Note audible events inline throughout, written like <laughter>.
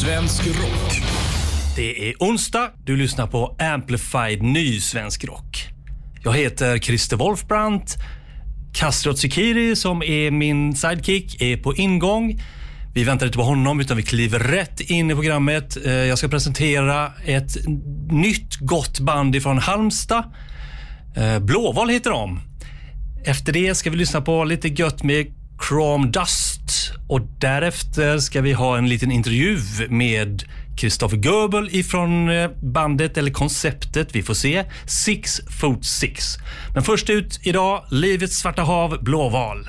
Svensk rock. Det är onsdag. Du lyssnar på Amplified ny svensk rock. Jag heter Christer Wolfbrandt. Kastrot Sikiri, som är min sidekick, är på ingång. Vi väntar inte på honom, utan vi kliver rätt in i programmet. Eh, jag ska presentera ett nytt gott band ifrån Halmstad. Eh, Blåval heter de. Efter det ska vi lyssna på lite gött med Chrome Dust och därefter ska vi ha en liten intervju med Christopher Goebel ifrån eh, bandet eller konceptet, vi får se, Six Foot Six. Men först ut idag, Livets svarta hav, Blåval.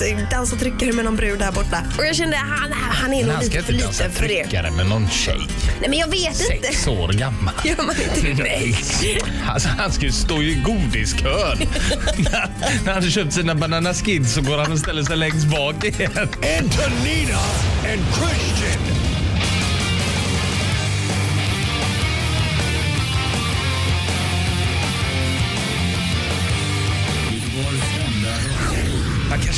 Vet, dansa och tryckare med någon brud där borta. Och jag kände, han, han är nog lite för liten för det. tryckare med någon tjej. Nej men jag vet inte. Sex år gammal. Gör man inte <laughs> Nej. Alltså, han ska ju stå i godiskön. <laughs> när, när han har köpt sina Banana Skids så går han och ställer sig längst bak igen. Antonina and Christian.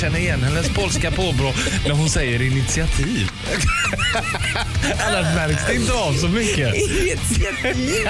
Känna igen hennes polska påbrå när hon säger initiativ. Annars märks det inte av så mycket. Initiativ.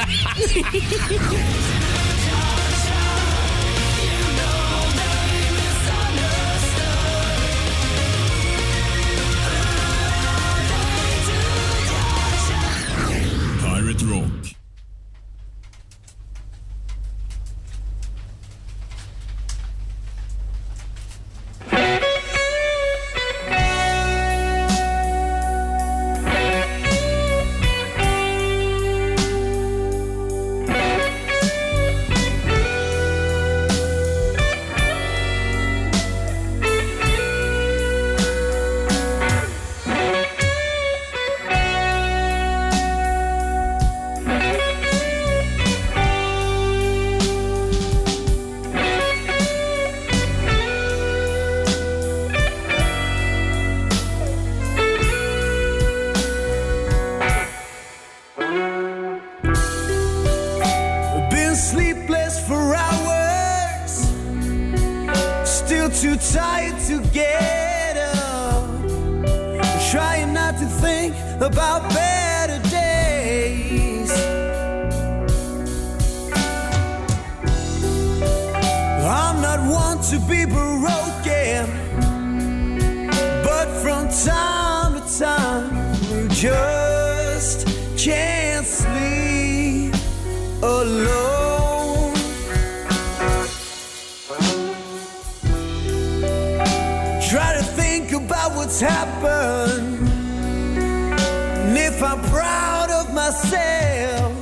I'm proud of myself,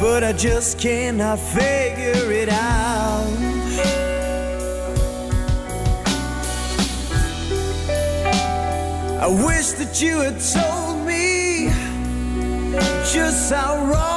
but I just cannot figure it out. I wish that you had told me just how wrong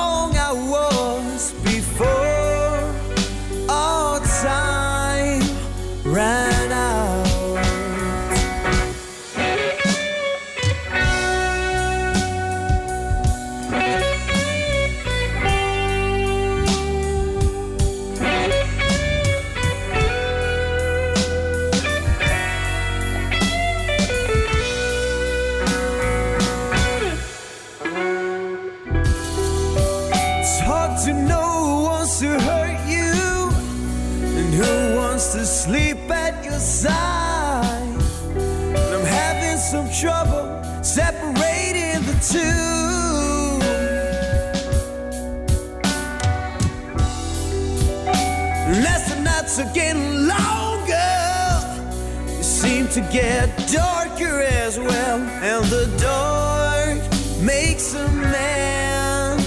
to get darker as well, and the dark makes a man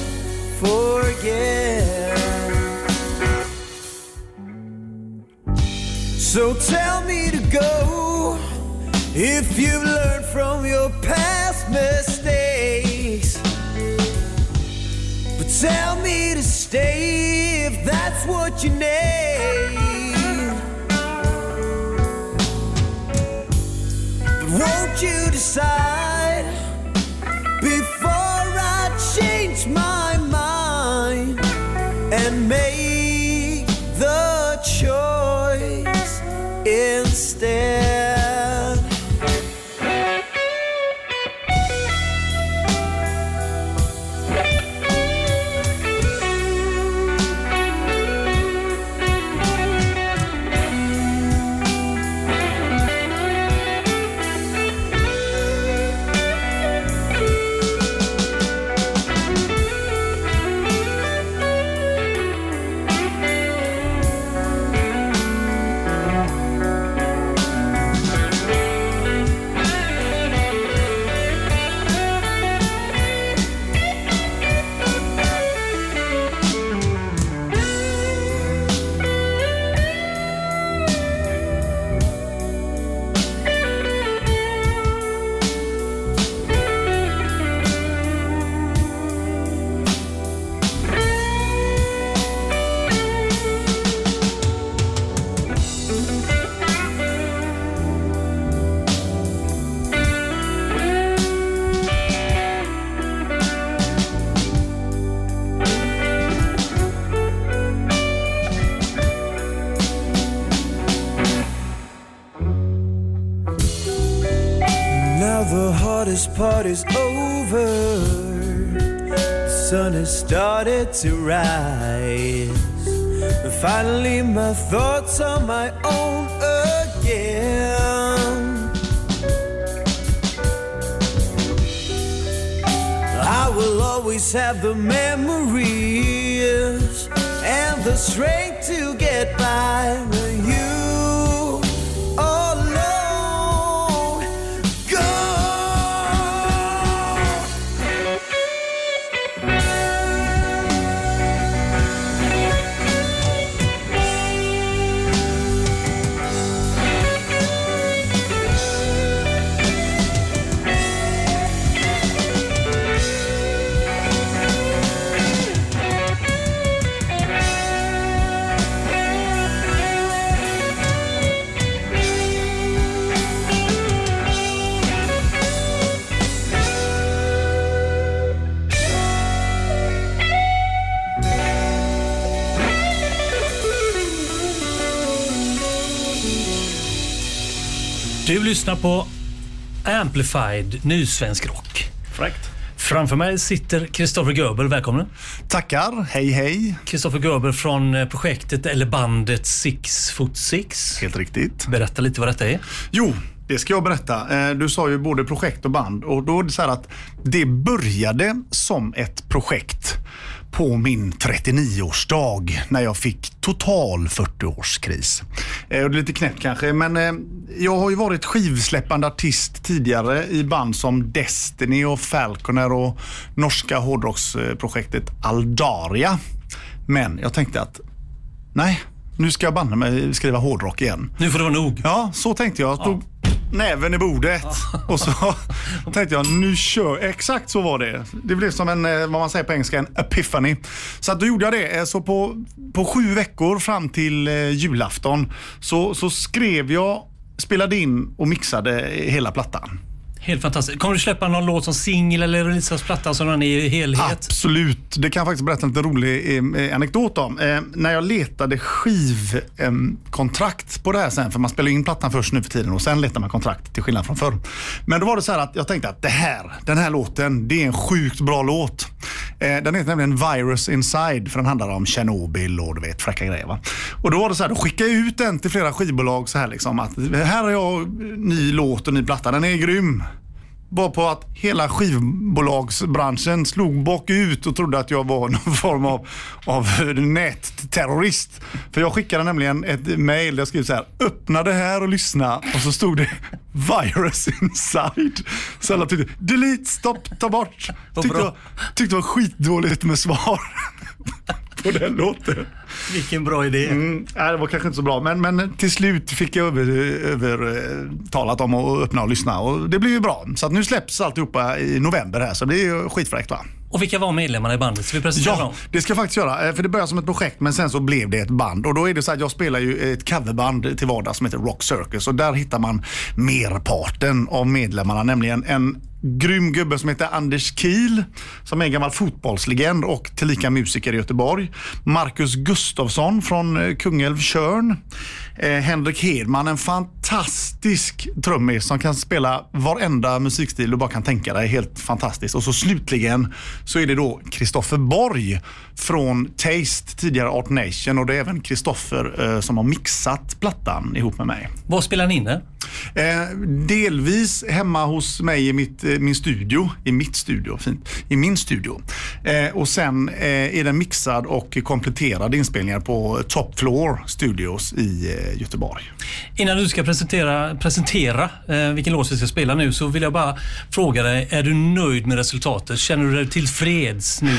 forget. So tell me to go if you've learned from your past mistakes. But tell me to stay if that's what you need. Won't you decide to rise. Finally, my thoughts are my own again. I will always have the memories and the strength to get by lyssnar på Amplified Nysvensk Rock. Fräckt. Framför mig sitter Kristoffer Göbel. Välkommen. Tackar. Hej, hej. Kristoffer Göbel från eh, projektet eller bandet Six Foot Six. Helt riktigt. Berätta lite vad detta är. Jo, det ska jag berätta. Eh, Du sa ju både projekt och band och då är det så här att det började som ett projekt på min 39-årsdag när jag fick total 40-årskris. Eh, och Det är lite knäppt kanske, men eh, jag har ju varit skivsläppande artist tidigare i band som Destiny och Falconer och norska hårdrocksprojektet Aldaria. Men jag tänkte att nej, nu ska jag banne mig skriva hårdrock igen. Nu får det vara nog. Ja, så tänkte jag. Tog näven i bordet och så <laughs> tänkte jag nu kör Exakt så var det. Det blev som en, eh, vad man säger på engelska, en epiphany. Så att då gjorde jag det. Eh, Så på, på sju veckor fram till eh, julafton så, så skrev jag, spelade in och mixade hela plattan. Helt fantastiskt. Kommer du släppa någon låt som singel eller releasas platta som den är i helhet? Absolut. Det kan jag faktiskt berätta en lite rolig eh, eh, anekdot om. Eh, när jag letade skivkontrakt eh, på det här sen, för man spelar in plattan först nu för tiden och sen letar man kontrakt till skillnad från förr. Men då var det så här att jag tänkte att det här, den här låten, det är en sjukt bra låt. Eh, den heter nämligen Virus Inside för den handlar om Tjernobyl och du vet fräcka grejer. Va? Och då var det så här, då skickade jag ut den till flera skivbolag så här liksom att här har jag ny låt och ny platta, den är grym var på att hela skivbolagsbranschen slog bakut och trodde att jag var <laughs> någon form av, av nätterrorist. För jag skickade nämligen ett mail där jag skrev så här, öppna det här och lyssna och så stod det virus inside. Så alla tyckte, delete, stopp, ta bort. Tyckte, jag, tyckte det var skitdåligt med svar på den låten. Vilken bra idé. Mm, nej, det var kanske inte så bra, men, men till slut fick jag över, övertalat om att öppna och lyssna och det blev ju bra. Så nu släpps alltihopa i november här så det blir ju skitfräckt va? Och vilka var medlemmarna i bandet? Ska vi presentera Ja, dem? det ska jag faktiskt göra. Eh, För det började som ett projekt men sen så blev det ett band. Och då är det så att jag spelar ju ett coverband till vardags som heter Rock Circus. Och där hittar man merparten av medlemmarna. Nämligen en grym gubbe som heter Anders Kiel som är en gammal fotbollslegend och tillika musiker i Göteborg. Marcus Gustafsson från eh, Kungälv Tjörn. Eh, Henrik Hedman, en fantastisk trummis som kan spela varenda musikstil du bara kan tänka dig. Helt fantastiskt. Och så slutligen så är det då Kristoffer Borg från Taste, tidigare Art Nation och det är även Kristoffer eh, som har mixat plattan ihop med mig. Var spelar ni in det? Eh, delvis hemma hos mig i mitt, eh, min studio, i mitt studio, fint, i min studio. Eh, och sen eh, är den mixad och kompletterad inspelningar på Top Floor Studios i eh, Göteborg. Innan du ska presentera, presentera eh, vilken låt vi ska spela nu så vill jag bara fråga dig, är du nöjd med resultatet? Känner du dig tillfreds nu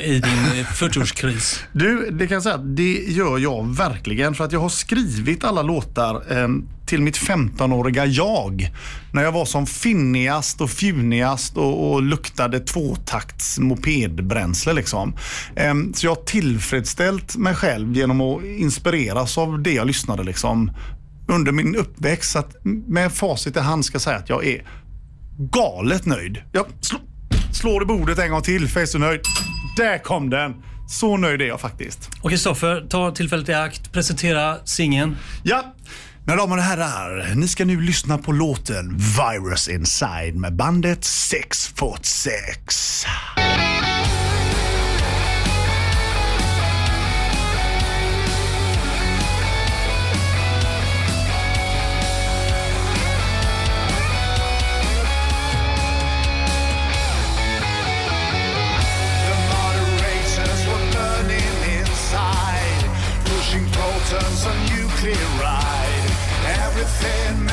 i din eh, 40-årskris? Du, det kan jag säga det gör jag verkligen för att jag har skrivit alla låtar till mitt 15-åriga jag. När jag var som finnigast och fjunigast och, och luktade tvåtakts mopedbränsle. Liksom. Eh, så jag har tillfredsställt mig själv genom att inspireras av det jag lyssnade liksom, under min uppväxt. Så att med facit i hand ska jag säga att jag är galet nöjd. Jag slå, slår i bordet en gång till för jag är så nöjd. Där kom den! Så nöjd är jag faktiskt. Och Kristoffer, ta tillfället i akt, presentera singeln. Ja, mina damer och herrar, ni ska nu lyssna på låten Virus Inside med bandet 6 foot 6. with.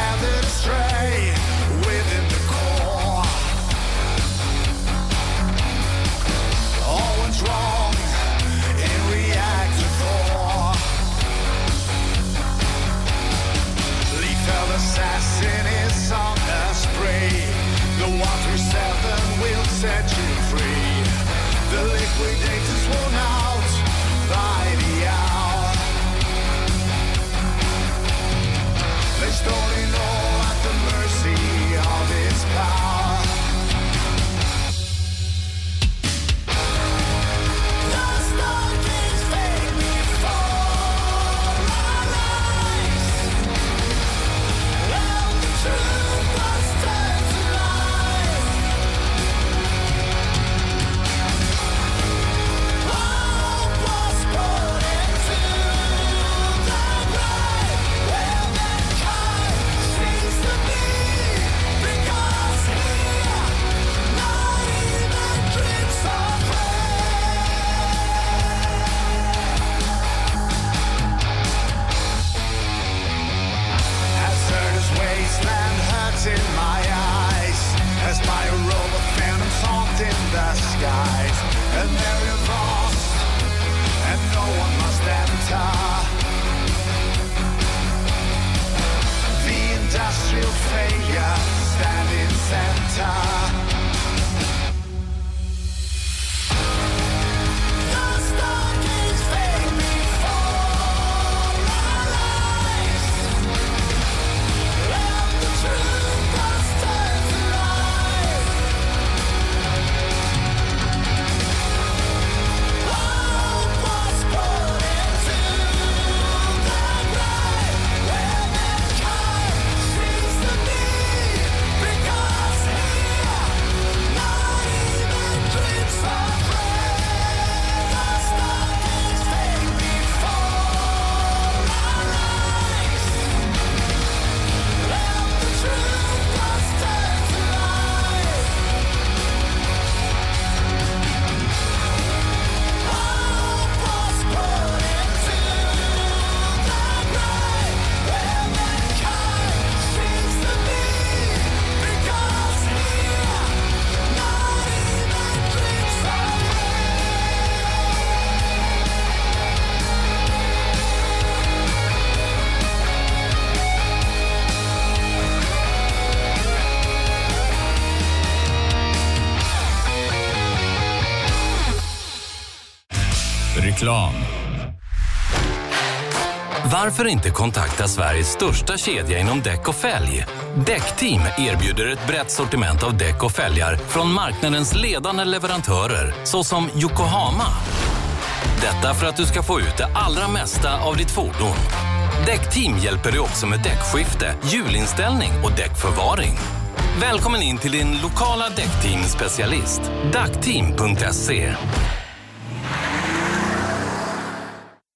And And no one must enter The industrial failure standing center Varför inte kontakta Sveriges största kedja inom däck och fälg? Däckteam erbjuder ett brett sortiment av däck och fälgar från marknadens ledande leverantörer såsom Yokohama. Detta för att du ska få ut det allra mesta av ditt fordon. Däckteam hjälper dig också med däckskifte, hjulinställning och däckförvaring. Välkommen in till din lokala däckteam-specialist. Dackteam.se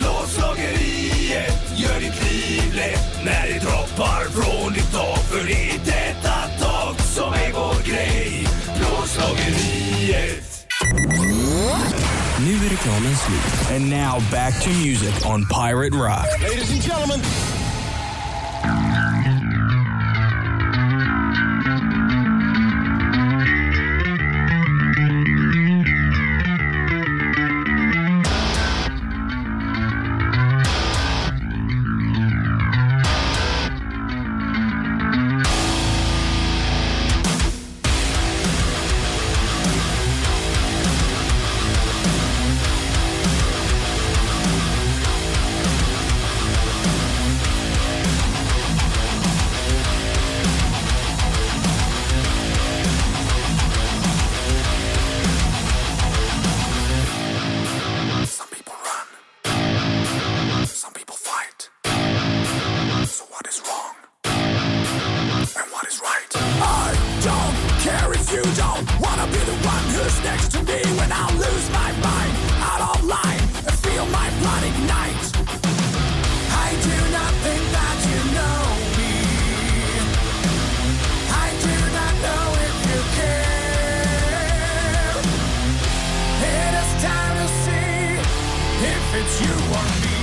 Plåtslageriet gör ditt liv lätt när det droppar från ditt tak. För det är detta tak som är vår grej. Plåtslageriet. Nu är reklamen slut. And now back to music on Pirate Rock. Ladies and gentlemen. it's you or me.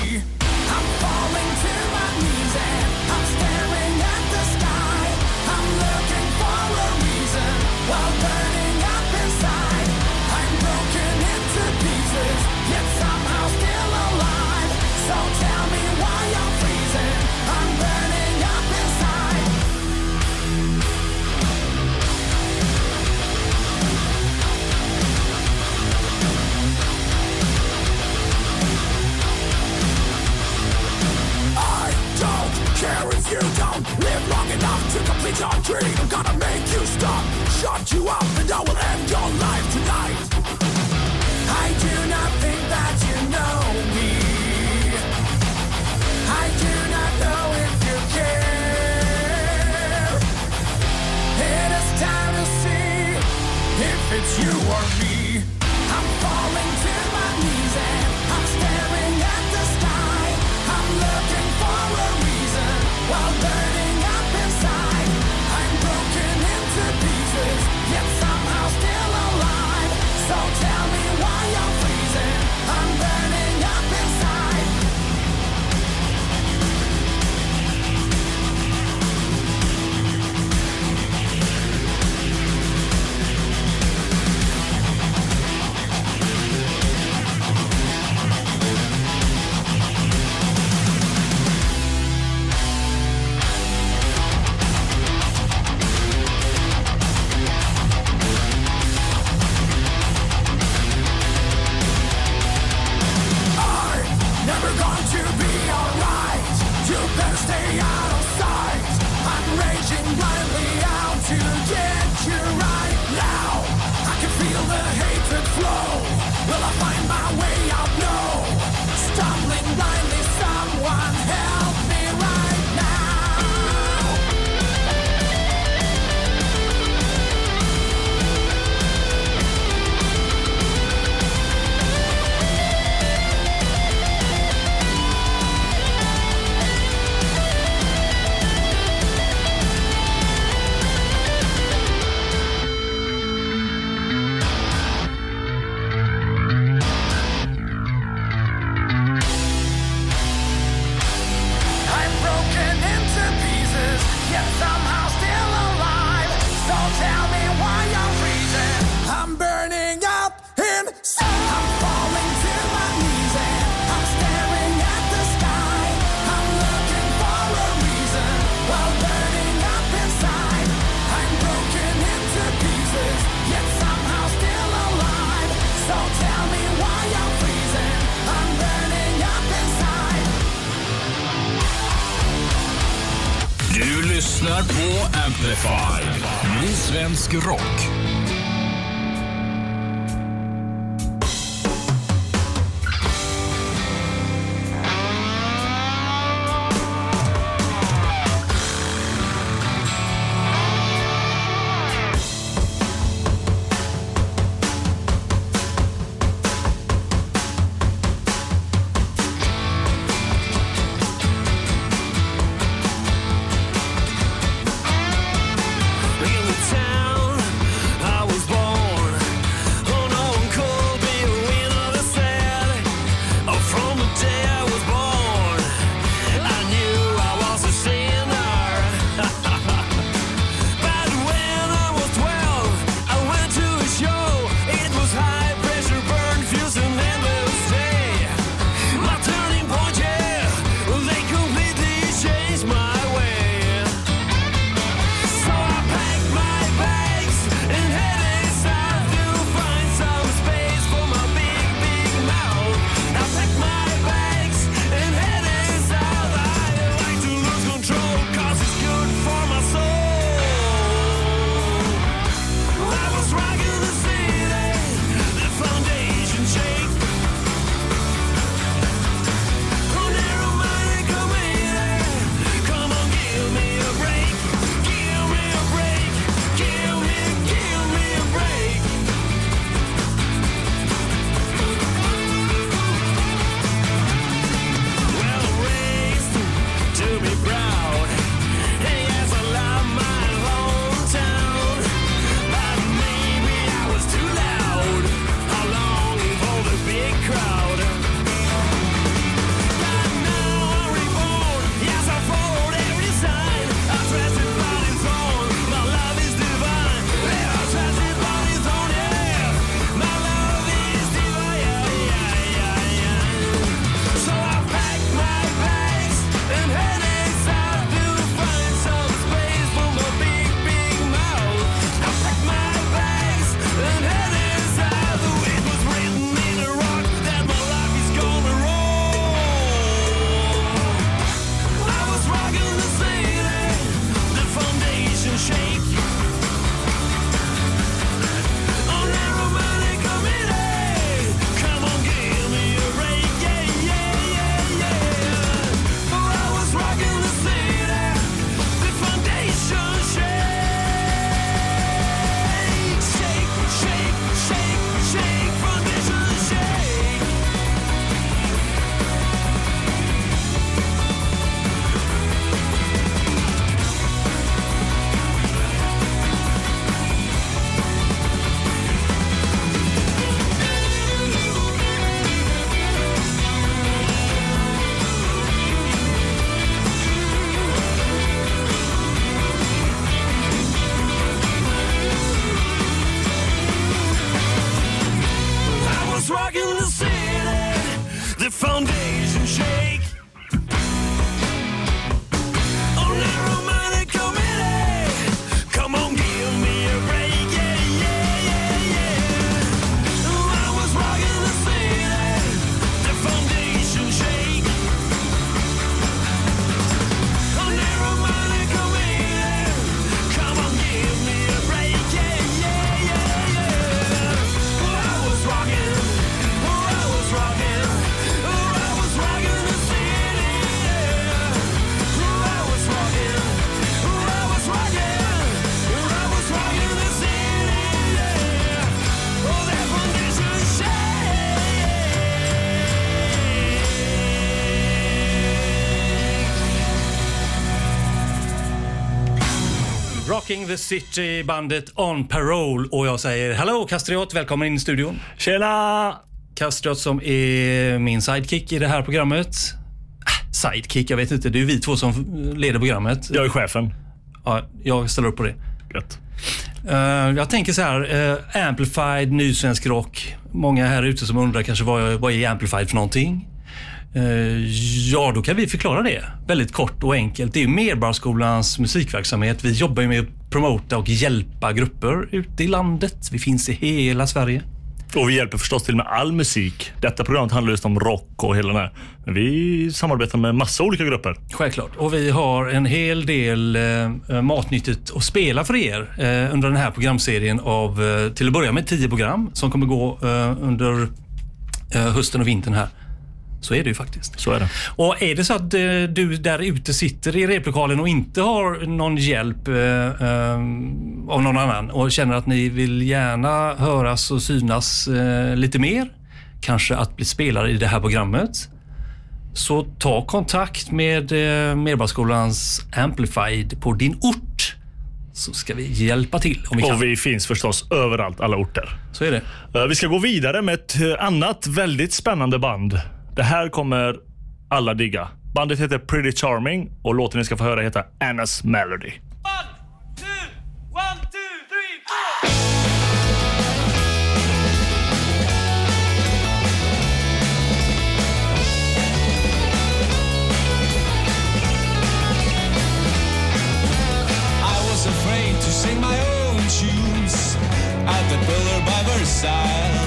It's dream, I'm gonna make you stop. Shut you up and I will end your life tonight. I do not think that you know me. I do not know if you care. It is time to see if it's you or me. Rocking the City, bandet On Parole. Och jag säger hello Kastriot, välkommen in i studion. Tjena! Kastriot som är min sidekick i det här programmet. Ah, Sidekick, jag vet inte. Det är vi två som leder programmet. Jag är chefen. Ja, jag ställer upp på det. Gött. Eh, jag tänker så här, eh, Amplified, ny svensk rock. Många här ute som undrar kanske vad, vad är Amplified för någonting? Eh, ja, då kan vi förklara det väldigt kort och enkelt. Det är ju Medborgarskolans musikverksamhet. Vi jobbar med att promota och hjälpa grupper ute i landet. Vi finns i hela Sverige. Och vi hjälper förstås till med all musik. Detta programmet handlar just om rock och hela den här. Men vi samarbetar med massa olika grupper. Självklart. Och vi har en hel del eh, matnyttigt att spela för er eh, under den här programserien av, eh, till att börja med, tio program som kommer gå eh, under eh, hösten och vintern här. Så är det ju faktiskt. Så är det. Och är det så att eh, du där ute sitter i replokalen och inte har någon hjälp eh, eh, av någon annan och känner att ni vill gärna höras och synas eh, lite mer, kanske att bli spelare i det här programmet, så ta kontakt med eh, Medborgarskolans Amplified på din ort så ska vi hjälpa till om vi kan. Och vi finns förstås överallt, alla orter. Så är det. Eh, Vi ska gå vidare med ett annat väldigt spännande band. Det här kommer alla digga. Bandet heter Pretty Charming och låten ni ska få höra heter Anna's Melody. I was afraid to sing my own tunes at the pillar by Versailles.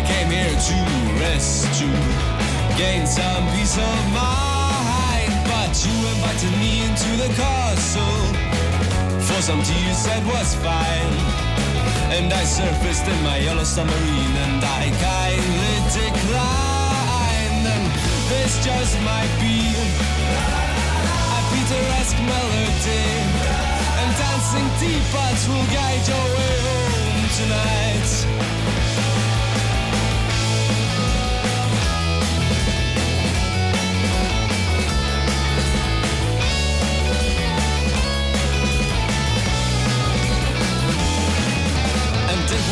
I came here to rest, to gain some peace of mind. But you invited me into the castle for some tea you said was fine. And I surfaced in my yellow submarine and I kindly declined. And this just might be a Peteresque melody And dancing teapots will guide your way home tonight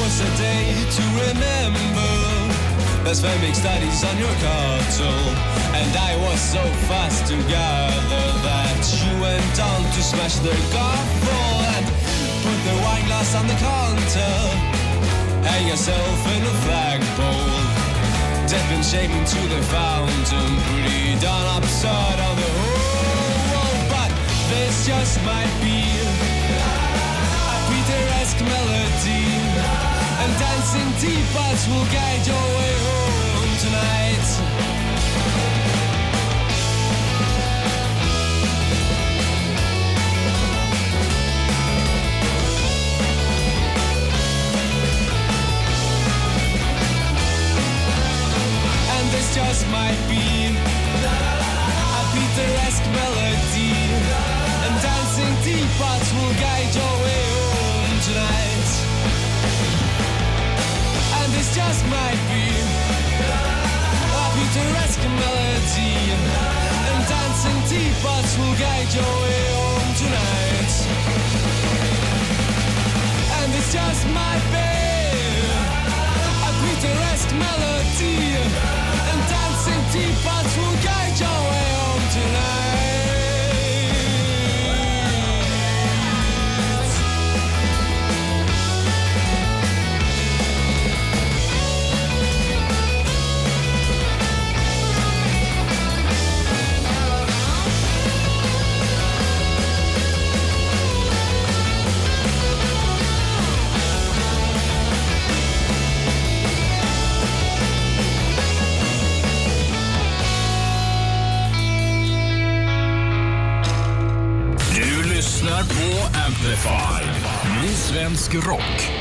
And a day to remember. Blasphemic studies on your cartel. And I was so fast to gather That you went on to smash the gavel And put the wine glass on the counter. Hang yourself in a flagpole. Dip in shame into the fountain. Pretty darn absurd on the whole But this just might be a Peteresque melody. And dancing teapots will guide your way home tonight. And this just might be just might be. A Peteresque melody And dancing teapots will guide your way home tonight. And this just might be. A Peteresque melody And dancing teapots will guide your svensk rock.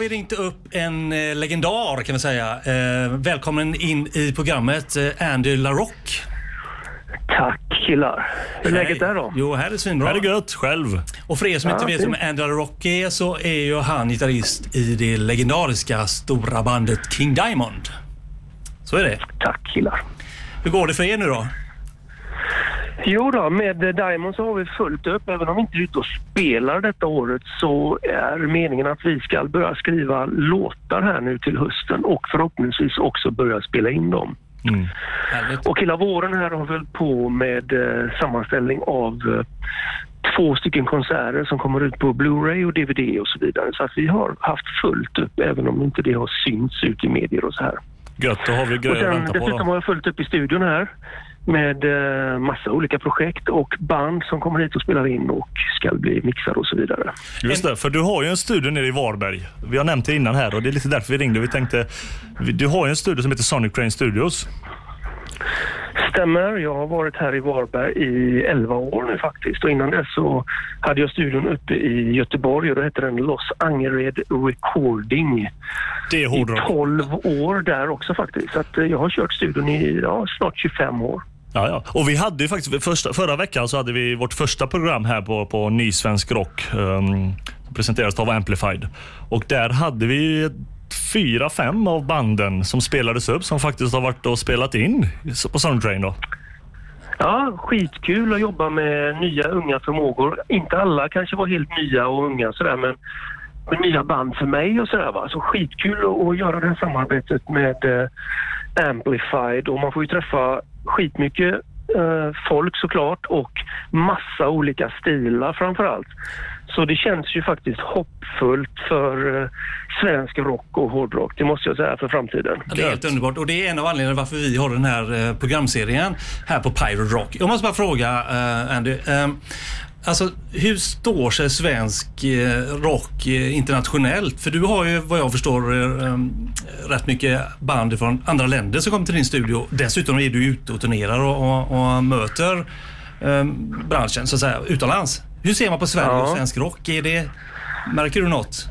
Vi ringt upp en eh, legendar kan vi säga. Eh, välkommen in i programmet eh, Andy LaRock. Tack killar. Hur är läget där då? Jo, här är svinbra. Här är gött, själv. Och för er som Ja, inte vet fint. vem Andy LaRock är så är ju han gitarrist i det legendariska stora bandet King Diamond. Så är det. Tack killar. Hur går det för er nu då? Jo då, med Diamond så har vi fullt upp. Även om vi inte är ute och spelar detta året så är meningen att vi ska börja skriva låtar här nu till hösten och förhoppningsvis också börja spela in dem. Härligt. Och hela våren här har vi hållit på med eh, sammanställning av eh, två stycken konserter som kommer ut på Blu-ray och DVD och så vidare. Så att vi har haft fullt upp även om inte det har synts ut i medier och så här. Gött, då har vi Och grejer att vänta på dessutom då. har jag fullt upp i studion här med eh, massa olika projekt och band som kommer hit och spelar in och ska bli mixade och så vidare. Just det, för du har ju en studio nere i Varberg. Vi har nämnt det innan här och det är lite därför vi ringde. Vi tänkte, du har ju en studio som heter Sonic Crane Studios. Stämmer, jag har varit här i Varberg i 11 år nu faktiskt och innan dess så hade jag studion uppe i Göteborg och då hette den Los Angered Recording. Det är I hårdrock. 12 år där också faktiskt. Så att eh, jag har kört studion i ja, snart 25 år. Ja, ja. Och vi hade ju faktiskt, första, förra veckan så hade vi vårt första program här på, på Ny Svensk Rock. Ehm, um, presenterades av Amplified. Och där hade vi fyra, fem av banden som spelades upp som faktiskt har varit och spelat in på Soundtrain. Då. Ja, skitkul att jobba med nya unga förmågor. Inte alla kanske var helt nya och unga sådär men med nya band för mig och sådär va. Så skitkul att, att göra det här samarbetet med eh, Amplified och man får ju träffa skitmycket eh, folk såklart och massa olika stilar framför allt. Så det känns ju faktiskt hoppfullt för eh, svensk rock och hårdrock, det måste jag säga, för framtiden. Ja, Det är helt underbart och det är en av anledningarna varför vi har den här eh, programserien här på Pirate Rock. Jag måste bara fråga eh, Andy. Ehm, Alltså hur står sig svensk eh, rock eh, internationellt? För du har ju vad jag förstår eh, eh, rätt mycket band från andra länder som kommer till din studio. Dessutom är du ute och turnerar och, och, och möter eh, branschen så att säga utomlands. Hur ser man på Sverige och Ja. svensk rock? Är det, märker du något?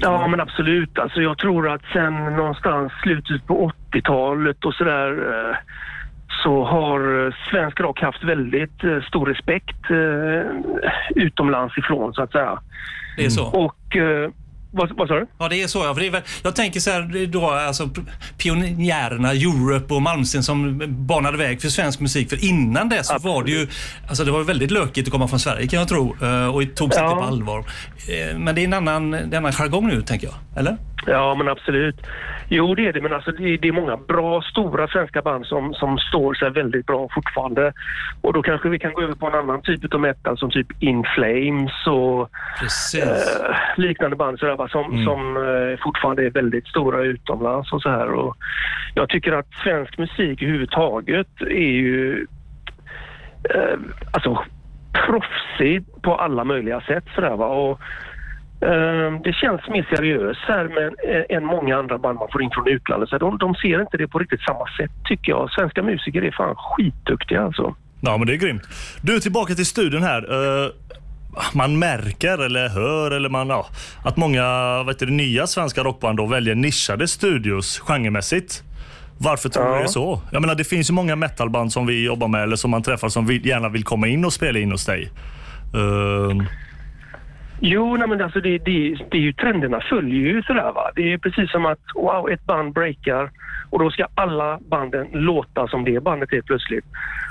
Ja, du? men absolut. Alltså, jag tror att sen någonstans slutet på 80-talet och sådär eh, så har eh, svensk rock haft väldigt eh, stor respekt eh, utomlands ifrån så att säga. Det är så? Och vad, vad sa du? Ja, det är så. Ja. För det är väl, jag tänker så här, då, alltså, pionjärerna, Europe och Malmsten som banade väg för svensk musik. För innan det så var det ju alltså det var väldigt lökigt att komma från Sverige kan jag tro eh, och togs Ja. inte på allvar. Eh, Men det är en annan, det är en annan jargong nu, tänker jag. Eller? Ja, men absolut. Jo, det är det. Men alltså, det, är, det är många bra, stora svenska band som, som står sig väldigt bra fortfarande. Och då kanske vi kan gå över på en annan typ av metal som typ In Flames och eh, liknande band sådär, som, Mm. som eh, fortfarande är väldigt stora utomlands och så här. Och jag tycker att svensk musik överhuvudtaget är ju eh, alltså proffsig på alla möjliga sätt. Sådär, va? Och, eh, det känns mer seriöst här men, eh, än många andra band man får in från utlandet. Så de, de ser inte det på riktigt samma sätt tycker jag. Svenska musiker är fan skitduktiga alltså. Ja, men det är grymt. Du, tillbaka till studion här. Man märker eller hör eller man, ja, att många vet du, nya svenska rockband då väljer nischade studios genremässigt. Varför tror du Ja. det är så? Jag menar, det finns ju många metalband som vi jobbar med eller som man träffar som vill, gärna vill komma in och spela in hos dig. Eh, Jo, nej, men alltså det, det, det är ju trenderna följer ju sådär va. Det är precis som att wow, ett band breakar och då ska alla banden låta som det bandet är plötsligt.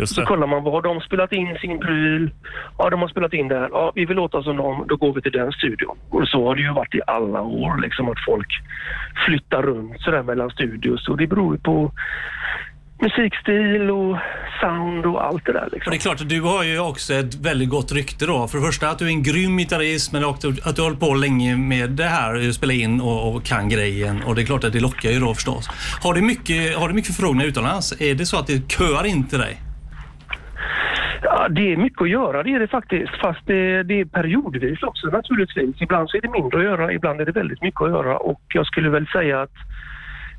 Så kollar man, var har de spelat in sin pryl? Ja, de har spelat in där. Ja, vi vill låta som dem, då går vi till den studion. Och så har det ju varit i alla år liksom att folk flyttar runt sådär mellan studios och det beror ju på musikstil och sound och allt det där liksom. Och det är klart du har ju också ett väldigt gott rykte då. För det första att du är en grym gitarrist men också att du har hållit på länge med det här, att spela in och, och kan grejen. Och det är klart att det lockar ju då förstås. Har du mycket, har du mycket förfrågningar utomlands? Är det så att det köar in till dig? Ja, det är mycket att göra, det är det faktiskt. Fast det, det är periodvis också naturligtvis. Ibland så är det mindre att göra, ibland är det väldigt mycket att göra. Och jag skulle väl säga att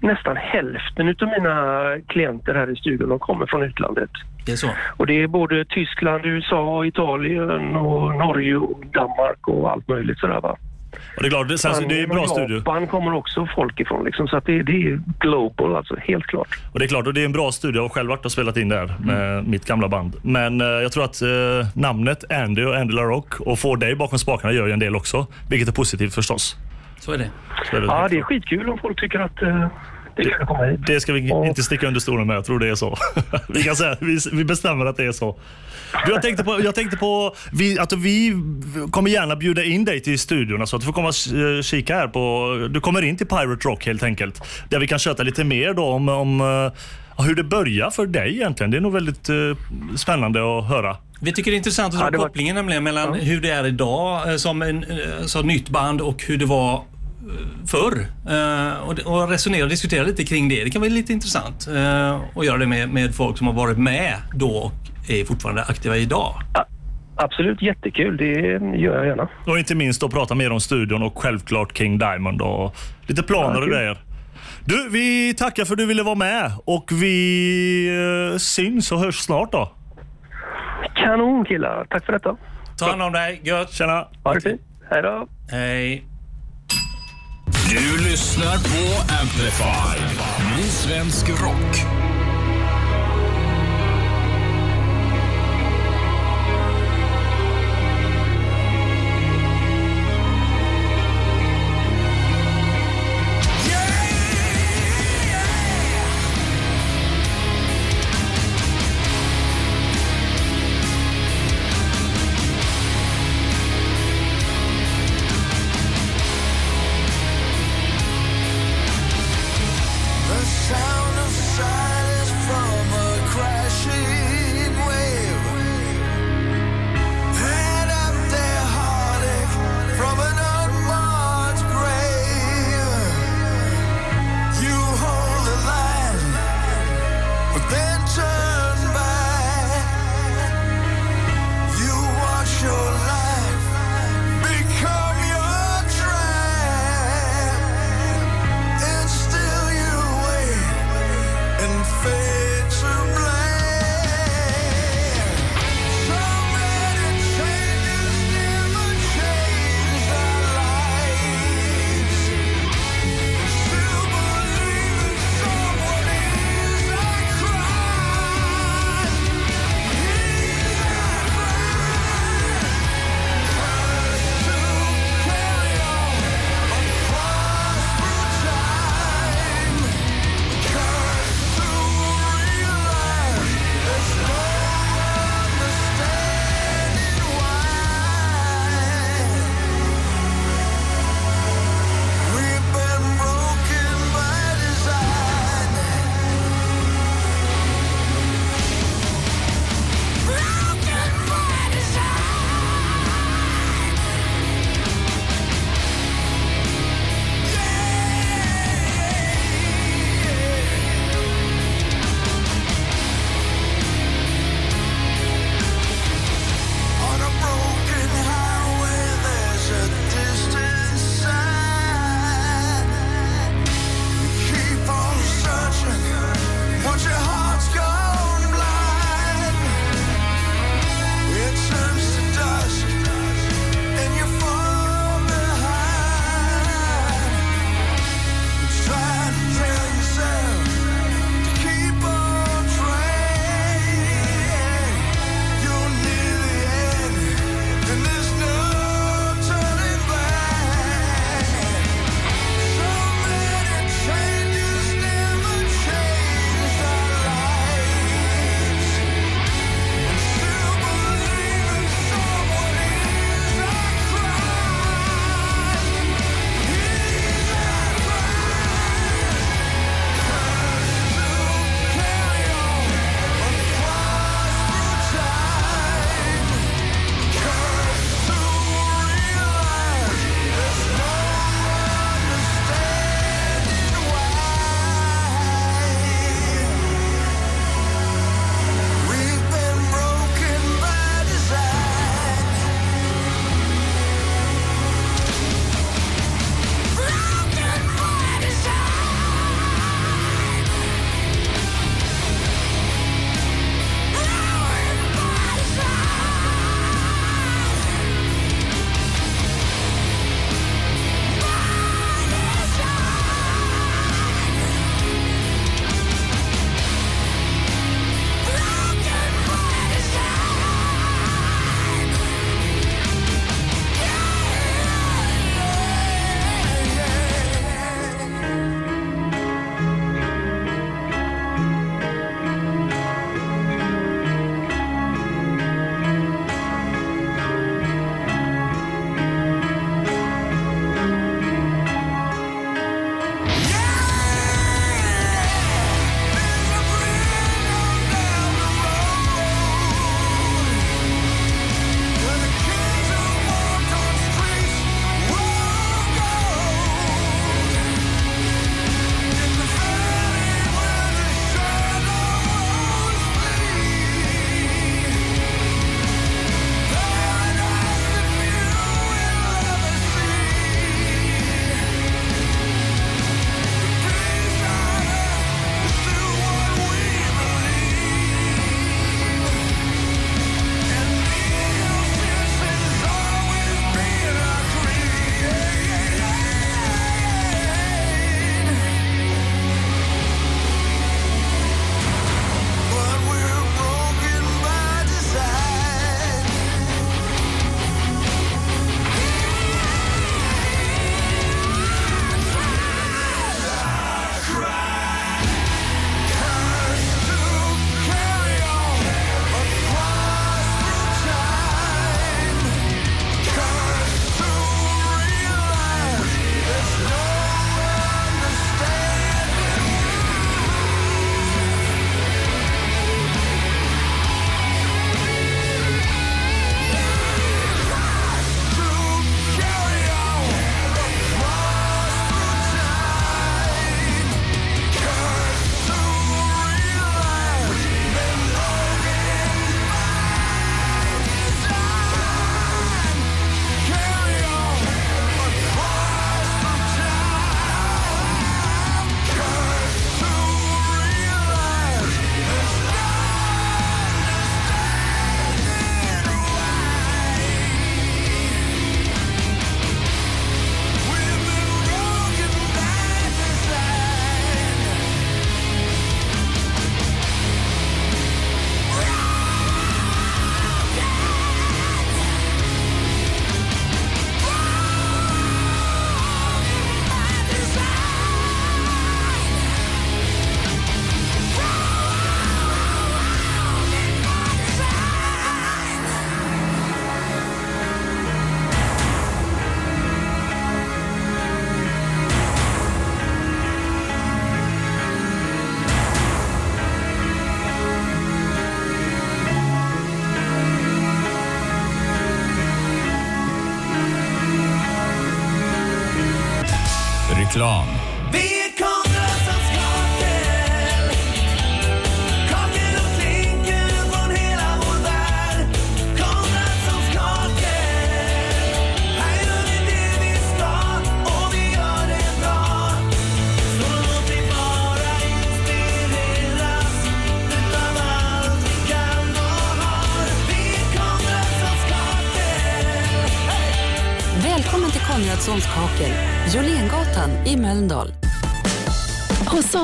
nästan hälften utav mina klienter här i studion de kommer från utlandet. Det är så? Och det är både Tyskland, USA, Italien och Norge och Danmark och allt möjligt sådär va. Och det är klart, det, sen, så det är en bra studio. Japan kommer också folk ifrån liksom, så att det, det är global alltså, helt klart. Och det är klart, och det är en bra studio. Jag har själv varit och spelat in där med Mm. mitt gamla band. Men eh, jag tror att eh, namnet Andy och Andy LaRock och få dig bakom spakarna gör ju en del också. Vilket är positivt förstås. Så är det. Så är det Ja, det är skitkul om folk tycker att eh, det kul att komma hit. Det ska vi inte sticka under stolen med. Jag tror det är så. <laughs> vi, kan säga, vi, vi bestämmer att det är så. Du, jag tänkte på, jag tänkte på vi, att vi kommer gärna bjuda in dig till studion så att du får komma och eh, kika här på... Du kommer in till Pirate Rock helt enkelt. Där vi kan köta lite mer då om, om eh, hur det börjar för dig egentligen. Det är nog väldigt eh, spännande att höra. Vi tycker det är intressant att dra kopplingen nämligen mellan hur det är idag som en så nytt band och hur det var förr. Eh, och, resonera och diskutera lite kring det. Det kan vara lite intressant eh, att göra det med, med folk som har varit med då och är fortfarande aktiva idag. Absolut, jättekul. Det gör jag gärna. Och inte minst att prata mer om studion och självklart King Diamond och lite planer Ja, och grejer. Du, vi tackar för att du ville vara med och vi eh, syns och hörs snart då. Kanon killar. Tack för detta. Ta hand om dig. Gött. Tjena. Ha det fint. Hej då. Hej. Du lyssnar på Amplify. Ny svensk rock.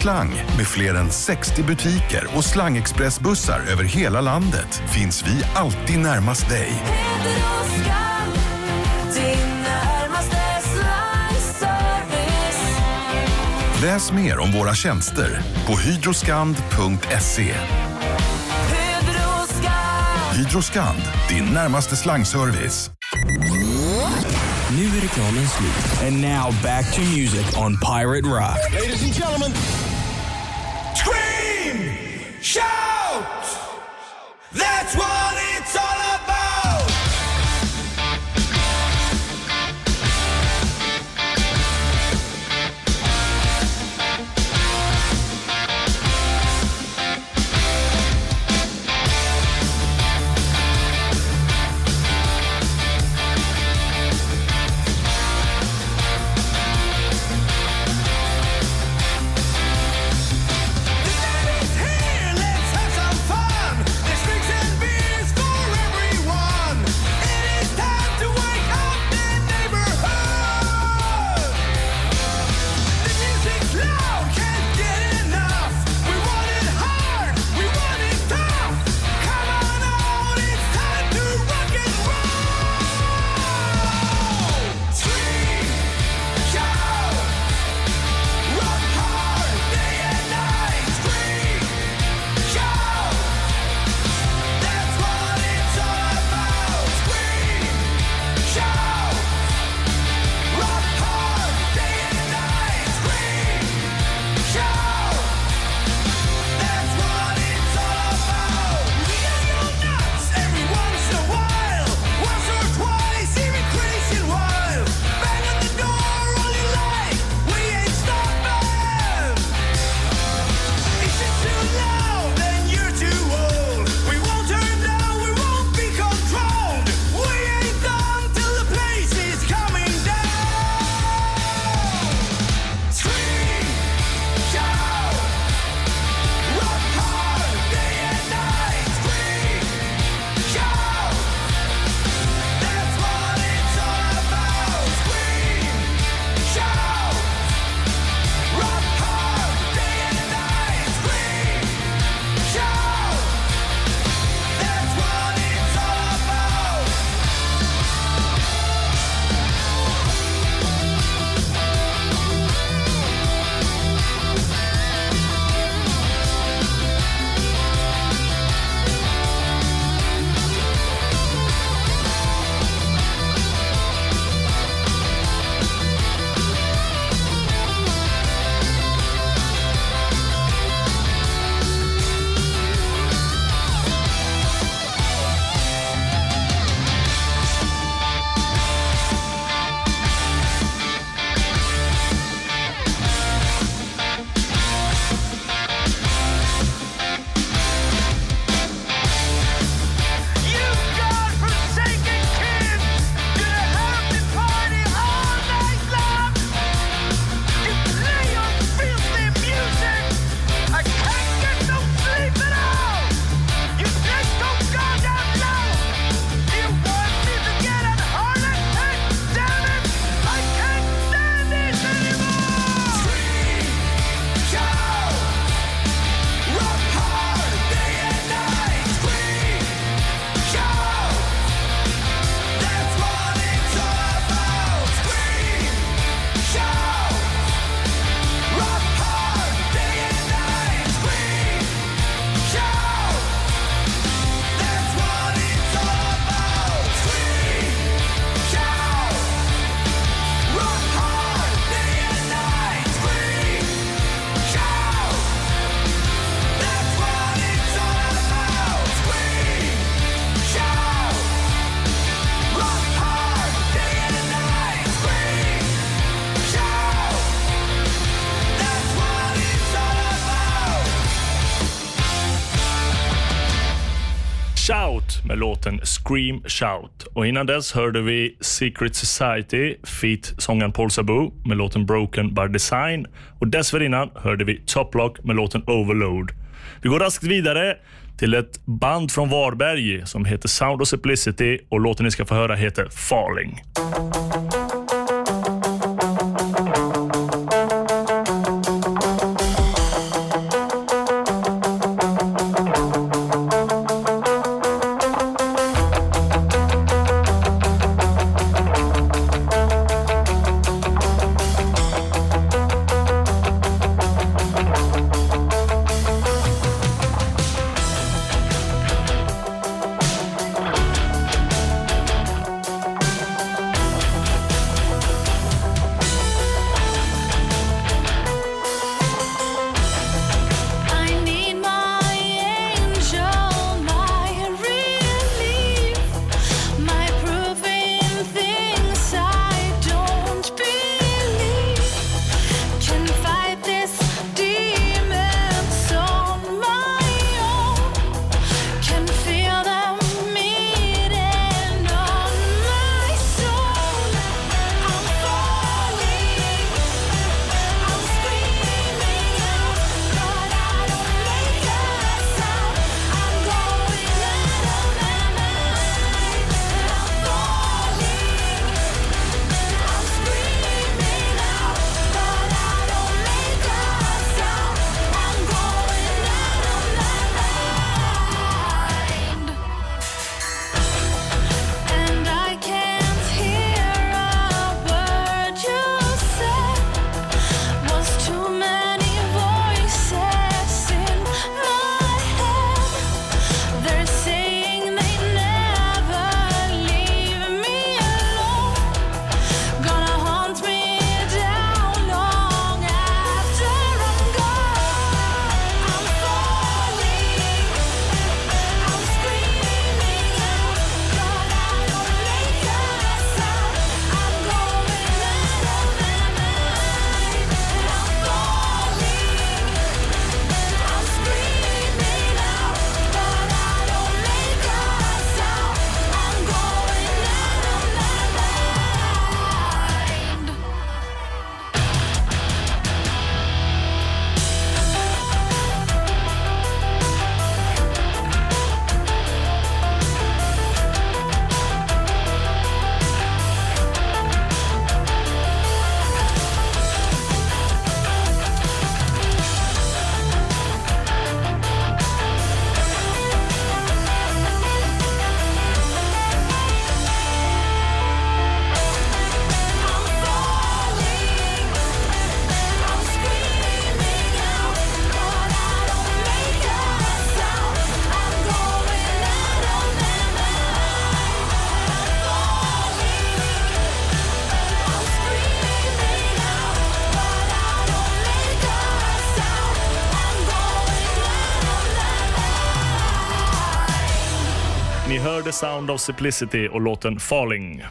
slang? Med fler än 60 butiker och slangexpressbussar över hela landet finns vi alltid närmast dig. Läs mer om våra tjänster på hydroskand.se. Hydroskand, din närmaste slangservice. Nu är reklamen slut. And now back to music on Pirate Rock. Ladies and gentlemen, scream, shout. That's what it's all about. Shout med låten Scream Shout. Och innan dess hörde vi Secret Society feat sångaren Paul Sabu med låten Broken by Design. Och dessförinnan hörde vi Top Lock med låten Overload. Vi går raskt vidare till ett band från Varberg som heter Sound of Simplicity och låten ni ska få höra heter Falling. Sound of Simplicity och låten Falling.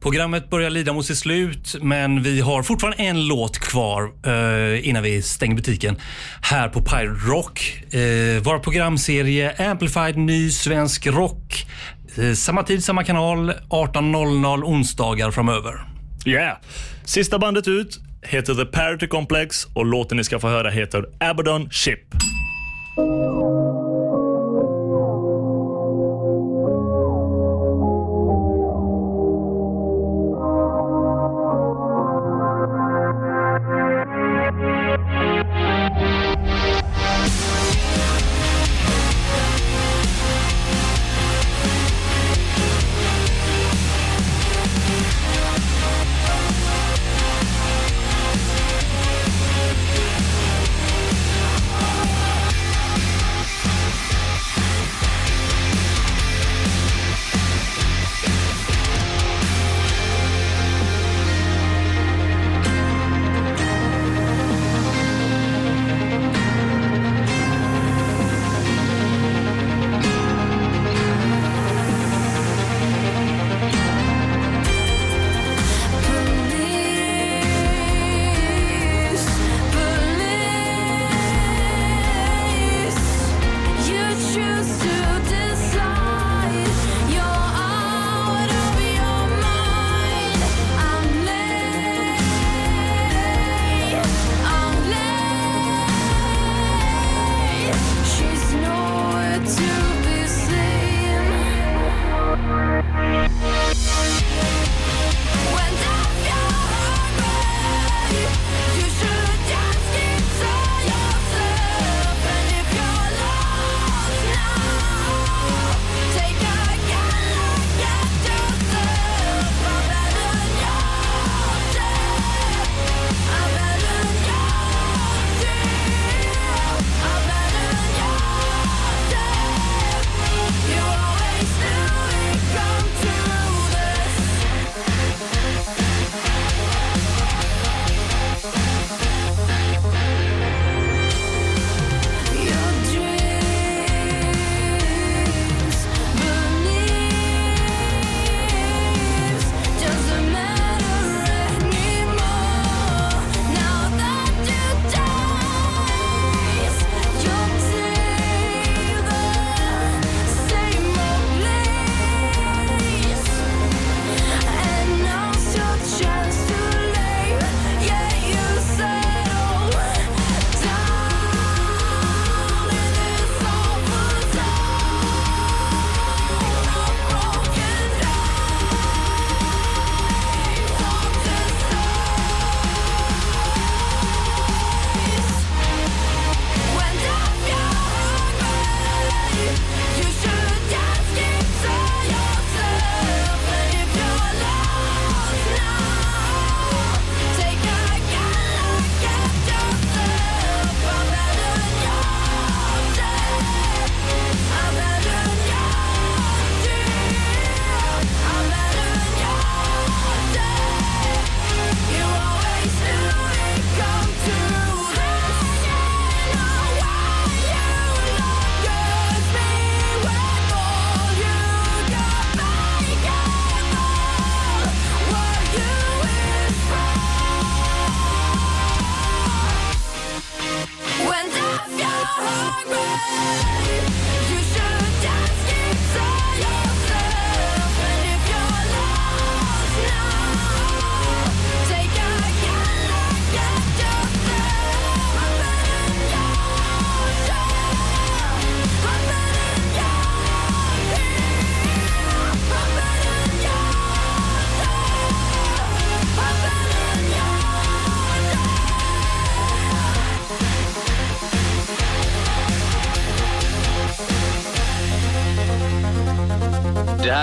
Programmet börjar lida mot sitt slut, men vi har fortfarande en låt kvar eh, innan vi stänger butiken här på Pirate Rock. Eh, vår programserie Amplified ny svensk rock. Eh, samma tid, samma kanal, 18.00 onsdagar framöver. Yeah! Sista bandet ut heter The Parity Complex och låten ni ska få höra heter Abaddon Ship.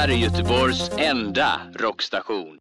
Här är Göteborgs enda rockstation.